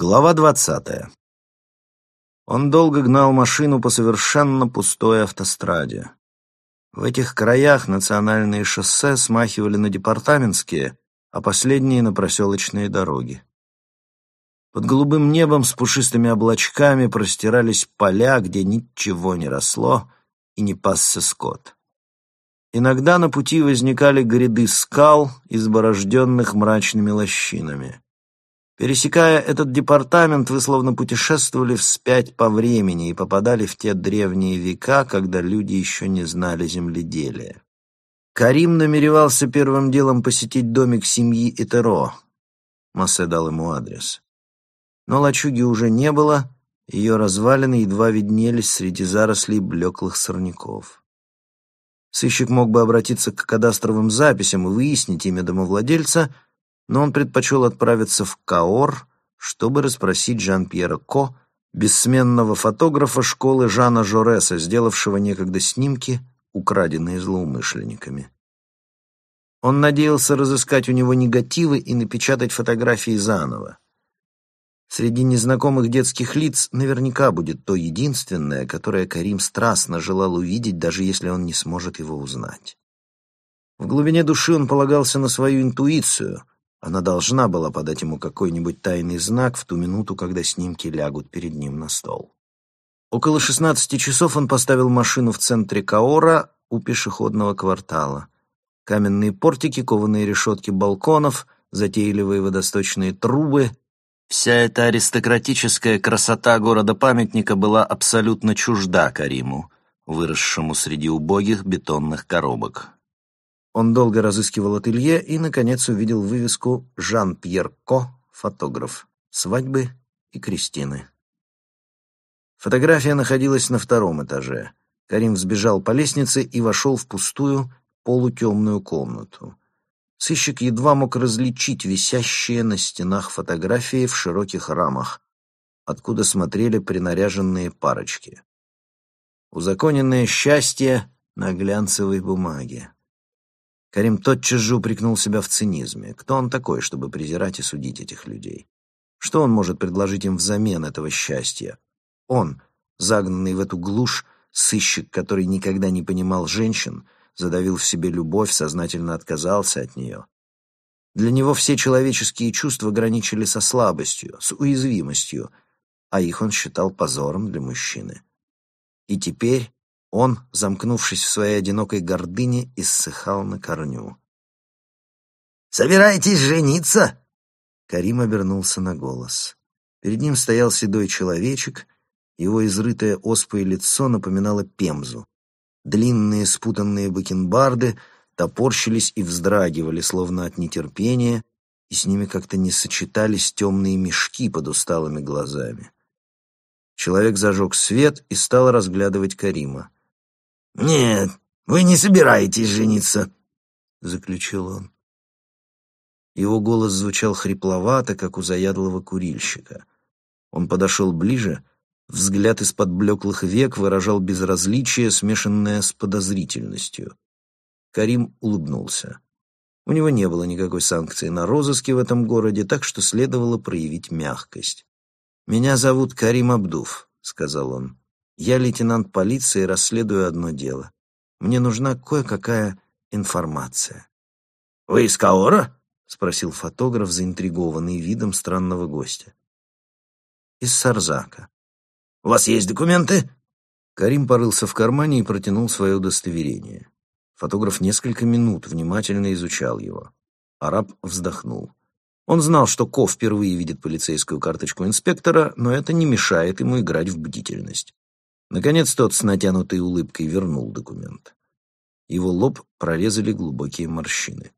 Глава двадцатая. Он долго гнал машину по совершенно пустой автостраде. В этих краях национальные шоссе смахивали на департаментские, а последние — на проселочные дороги. Под голубым небом с пушистыми облачками простирались поля, где ничего не росло и не пасся скот. Иногда на пути возникали гряды скал, изборожденных мрачными лощинами. Пересекая этот департамент, вы словно путешествовали вспять по времени и попадали в те древние века, когда люди еще не знали земледелия. Карим намеревался первым делом посетить домик семьи Итеро. Массе дал ему адрес. Но лачуги уже не было, ее развалины едва виднелись среди зарослей блеклых сорняков. Сыщик мог бы обратиться к кадастровым записям и выяснить имя домовладельца — но он предпочел отправиться в Каор, чтобы расспросить Жан-Пьера Ко, бессменного фотографа школы Жана Жореса, сделавшего некогда снимки, украденные злоумышленниками. Он надеялся разыскать у него негативы и напечатать фотографии заново. Среди незнакомых детских лиц наверняка будет то единственное, которое Карим страстно желал увидеть, даже если он не сможет его узнать. В глубине души он полагался на свою интуицию, она должна была подать ему какой-нибудь тайный знак в ту минуту, когда снимки лягут перед ним на стол. Около шестнадцати часов он поставил машину в центре Каора у пешеходного квартала. Каменные портики, кованые решетки балконов, затейливые водосточные трубы. Вся эта аристократическая красота города-памятника была абсолютно чужда Кариму, выросшему среди убогих бетонных коробок. Он долго разыскивал ателье и, наконец, увидел вывеску «Жан-Пьер Ко, фотограф. Свадьбы и крестины». Фотография находилась на втором этаже. Карим взбежал по лестнице и вошел в пустую, полутемную комнату. Сыщик едва мог различить висящие на стенах фотографии в широких рамах, откуда смотрели принаряженные парочки. Узаконенное счастье на глянцевой бумаге. Карим тотчас же упрекнул себя в цинизме. Кто он такой, чтобы презирать и судить этих людей? Что он может предложить им взамен этого счастья? Он, загнанный в эту глушь, сыщик, который никогда не понимал женщин, задавил в себе любовь, сознательно отказался от нее. Для него все человеческие чувства граничили со слабостью, с уязвимостью, а их он считал позором для мужчины. И теперь он, замкнувшись в своей одинокой гордыне, иссыхал на корню. «Собираетесь жениться?» Карим обернулся на голос. Перед ним стоял седой человечек, его изрытое оспой лицо напоминало пемзу. Длинные спутанные бакенбарды топорщились и вздрагивали, словно от нетерпения, и с ними как-то не сочетались темные мешки под усталыми глазами. Человек зажег свет и стал разглядывать Карима. «Нет, вы не собираетесь жениться», — заключил он. Его голос звучал хрипловато, как у заядлого курильщика. Он подошел ближе, взгляд из-под блеклых век выражал безразличие, смешанное с подозрительностью. Карим улыбнулся. У него не было никакой санкции на розыске в этом городе, так что следовало проявить мягкость. «Меня зовут Карим Абдув», — сказал он. Я лейтенант полиции, расследую одно дело. Мне нужна кое-какая информация. «Вы из Каора?» — спросил фотограф, заинтригованный видом странного гостя. «Из Сарзака». «У вас есть документы?» Карим порылся в кармане и протянул свое удостоверение. Фотограф несколько минут внимательно изучал его. Араб вздохнул. Он знал, что Ко впервые видит полицейскую карточку инспектора, но это не мешает ему играть в бдительность. Наконец тот с натянутой улыбкой вернул документ. Его лоб прорезали глубокие морщины.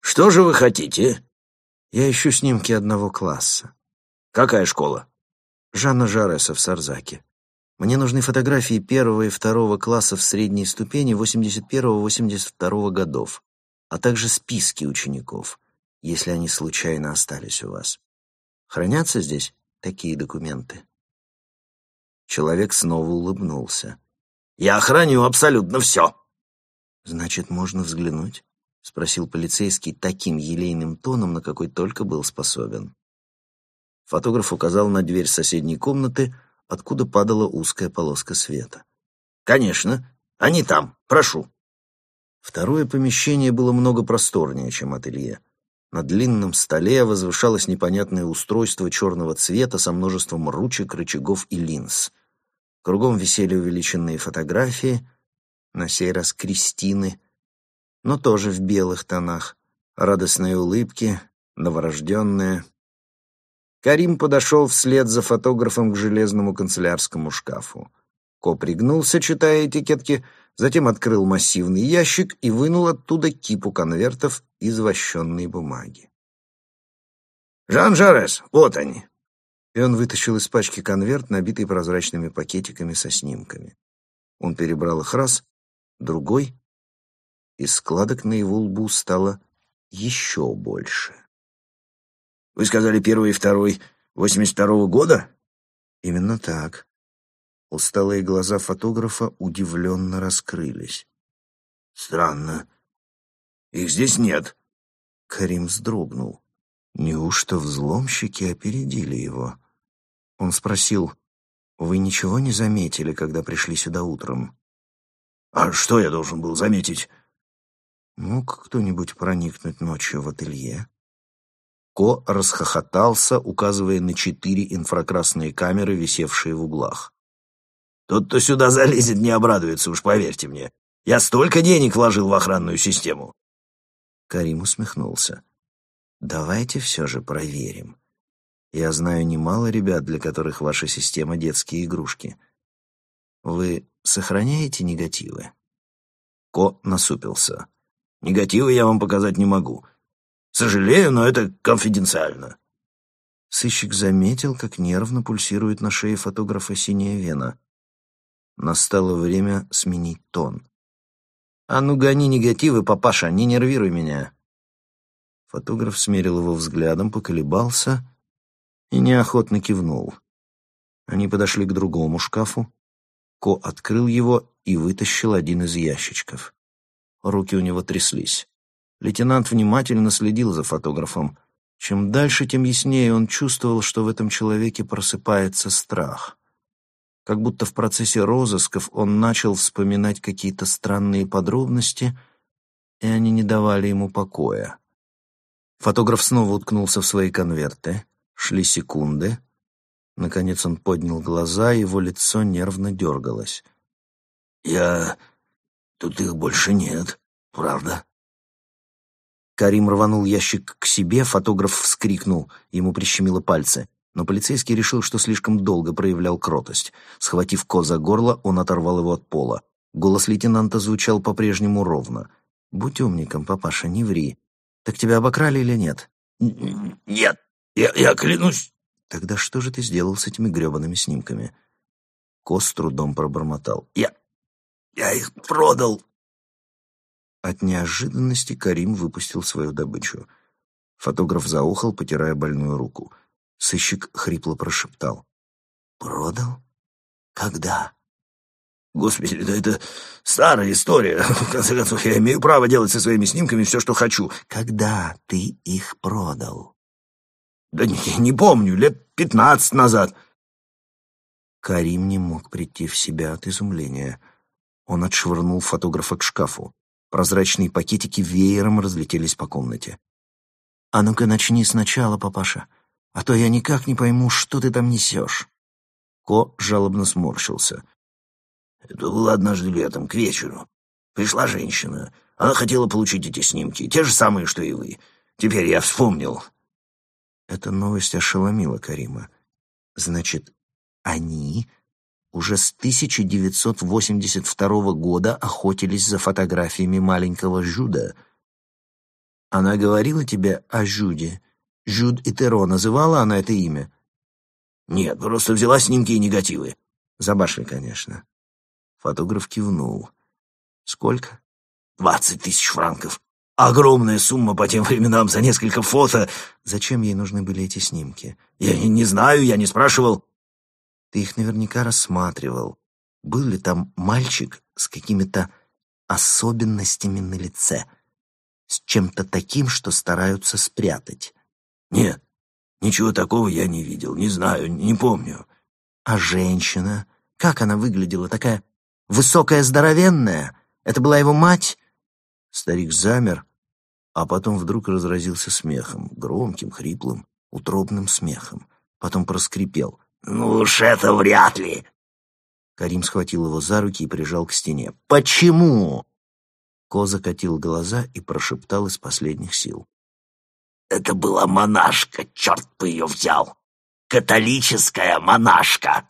«Что же вы хотите?» «Я ищу снимки одного класса». «Какая школа?» «Жанна Жареса в Сарзаке. Мне нужны фотографии первого и второго класса в средней ступени 81-82 годов, а также списки учеников, если они случайно остались у вас. Хранятся здесь такие документы?» Человек снова улыбнулся. «Я охраню абсолютно все!» «Значит, можно взглянуть?» — спросил полицейский таким елейным тоном, на какой только был способен. Фотограф указал на дверь соседней комнаты, откуда падала узкая полоска света. «Конечно, они там, прошу». Второе помещение было много просторнее, чем ателье. На длинном столе возвышалось непонятное устройство черного цвета со множеством ручек, рычагов и линз. Кругом висели увеличенные фотографии, на сей раз Кристины, но тоже в белых тонах, радостные улыбки, новорожденные. Карим подошел вслед за фотографом к железному канцелярскому шкафу. Ко пригнулся, читая этикетки, затем открыл массивный ящик и вынул оттуда кипу конвертов из вощенной бумаги. «Жан Жарес, вот они!» И он вытащил из пачки конверт, набитый прозрачными пакетиками со снимками. Он перебрал их раз, другой, и складок на его лбу стало еще больше. «Вы сказали первый и второй восемьдесят второго года?» «Именно так». Усталые глаза фотографа удивленно раскрылись. «Странно. Их здесь нет». Карим вздрогнул. Неужто взломщики опередили его? Он спросил, «Вы ничего не заметили, когда пришли сюда утром?» «А что я должен был заметить?» «Мог кто-нибудь проникнуть ночью в ателье?» Ко расхохотался, указывая на четыре инфракрасные камеры, висевшие в углах. Тот, кто сюда залезет, не обрадуется, уж поверьте мне. Я столько денег вложил в охранную систему. Карим усмехнулся. Давайте все же проверим. Я знаю немало ребят, для которых ваша система — детские игрушки. Вы сохраняете негативы? Ко насупился. Негативы я вам показать не могу. Сожалею, но это конфиденциально. Сыщик заметил, как нервно пульсирует на шее фотографа синяя вена. Настало время сменить тон. «А ну гони негативы, папаша, не нервируй меня!» Фотограф смерил его взглядом, поколебался и неохотно кивнул. Они подошли к другому шкафу. Ко открыл его и вытащил один из ящичков. Руки у него тряслись. Лейтенант внимательно следил за фотографом. Чем дальше, тем яснее он чувствовал, что в этом человеке просыпается страх как будто в процессе розысков он начал вспоминать какие-то странные подробности, и они не давали ему покоя. Фотограф снова уткнулся в свои конверты. Шли секунды. Наконец он поднял глаза, его лицо нервно дергалось. «Я... Тут их больше нет, правда?» Карим рванул ящик к себе, фотограф вскрикнул, ему прищемило пальцы. Но полицейский решил, что слишком долго проявлял кротость. Схватив Ко за горло, он оторвал его от пола. Голос лейтенанта звучал по-прежнему ровно. «Будь умником, папаша, не ври. Так тебя обокрали или нет?» «Нет, я, я клянусь». «Тогда что же ты сделал с этими гребаными снимками?» Ко с трудом пробормотал. «Я... я их продал». От неожиданности Карим выпустил свою добычу. Фотограф заохал, потирая больную руку. Сыщик хрипло прошептал. «Продал? Когда?» «Господи, да это старая история. В конце концов, я имею право делать со своими снимками все, что хочу». «Когда ты их продал?» «Да не, не помню, лет пятнадцать назад». Карим не мог прийти в себя от изумления. Он отшвырнул фотографа к шкафу. Прозрачные пакетики веером разлетелись по комнате. «А ну-ка начни сначала, папаша а то я никак не пойму, что ты там несешь». Ко жалобно сморщился. «Это было однажды летом, к вечеру. Пришла женщина. Она хотела получить эти снимки, те же самые, что и вы. Теперь я вспомнил». Эта новость ошеломила Карима. «Значит, они уже с 1982 года охотились за фотографиями маленького Жуда. Она говорила тебе о Жуде?» Жюд Итеро называла она это имя? Нет, просто взяла снимки и негативы. Забашли, конечно. Фотограф кивнул. Сколько? Двадцать тысяч франков. Огромная сумма по тем временам за несколько фото. Зачем ей нужны были эти снимки? Я не знаю, я не спрашивал. Ты их наверняка рассматривал. Был ли там мальчик с какими-то особенностями на лице? С чем-то таким, что стараются спрятать? Нет, Ничего такого я не видел, не знаю, не помню. А женщина? Как она выглядела? Такая высокая, здоровенная? Это была его мать? Старик замер, а потом вдруг разразился смехом, громким, хриплым, утробным смехом. Потом проскрипел. «Ну уж это вряд ли!» Карим схватил его за руки и прижал к стене. «Почему?» Ко закатил глаза и прошептал из последних сил. «Это была монашка, черт бы ее взял! Католическая монашка!»